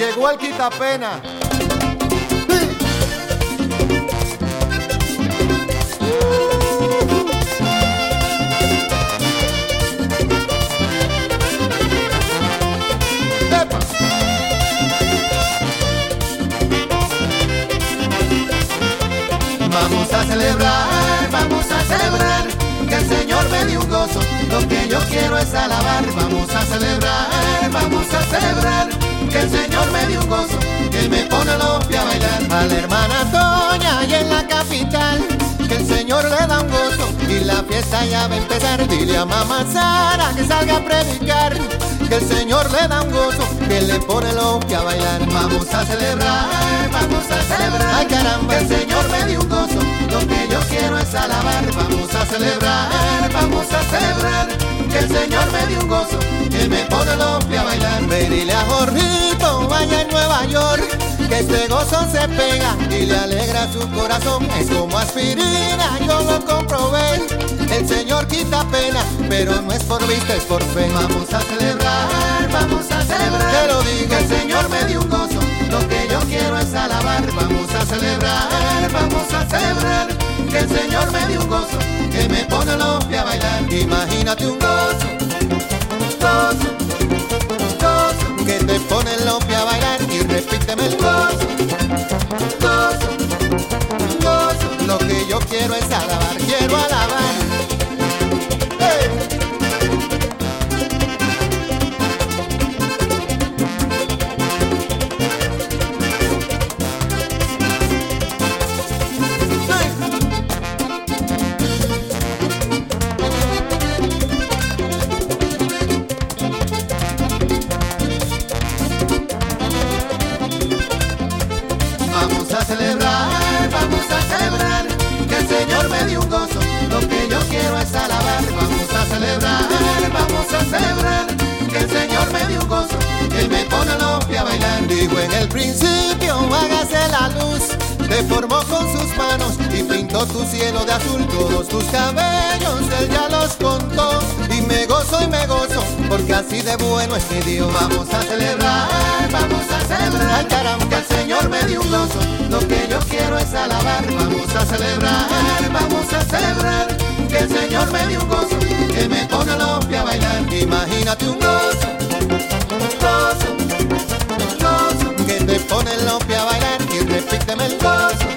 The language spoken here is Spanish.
Llegó el quitapena. Vamos a celebrar, vamos a celebrar que el Señor me dio un gozo. Lo que yo quiero es alabar. Vamos a celebrar, vamos a celebrar que el Señor me dio un gozo. Que me pone los pies a bailar. A la hermana Toña y en la capital, que el Señor le da un gozo y la fiesta ya va a empezar. Dile a mamá Sara que salga a predicar, que el Señor le da un gozo, que le pone los pies a bailar. Vamos a celebrar, vamos a celebrar. Ay, caramba. Que el Señor me dio un gozo. Lo que yo quiero es alabar. Vamos a celebrar, vamos a celebrar. Que el Señor me dio un gozo. Que me pies a bailar. Ve, dile a Jorgito, vaya en Nueva York, que este gozo se pega y le alegra su corazón. Es como aspirina, yo lo comprobé. El Señor quita pena, pero no es por vista, es por fe. Vamos a celebrar, vamos a celebrar. Te lo digo. Que el Señor me dio un gozo. Lo que yo quiero es alabar. Vamos a celebrar, vamos a celebrar. Que el Señor me dio un gozo. Que me pone pies a bailar. Imagínate un Gozo, y repíteme el Te formó con sus manos y pintó tu cielo de azul. Todos tus cabellos, él ya los contó. Y me gozo y me gozo, porque así de bueno es mi Dios. Vamos a celebrar, vamos a celebrar caramba. que el Señor me dio un gozo. Lo que yo quiero es alabar. Vamos a celebrar, vamos a celebrar que el Señor me dio un gozo. Que me pone pies a bailar. Imagínate un gozo de Mendoza.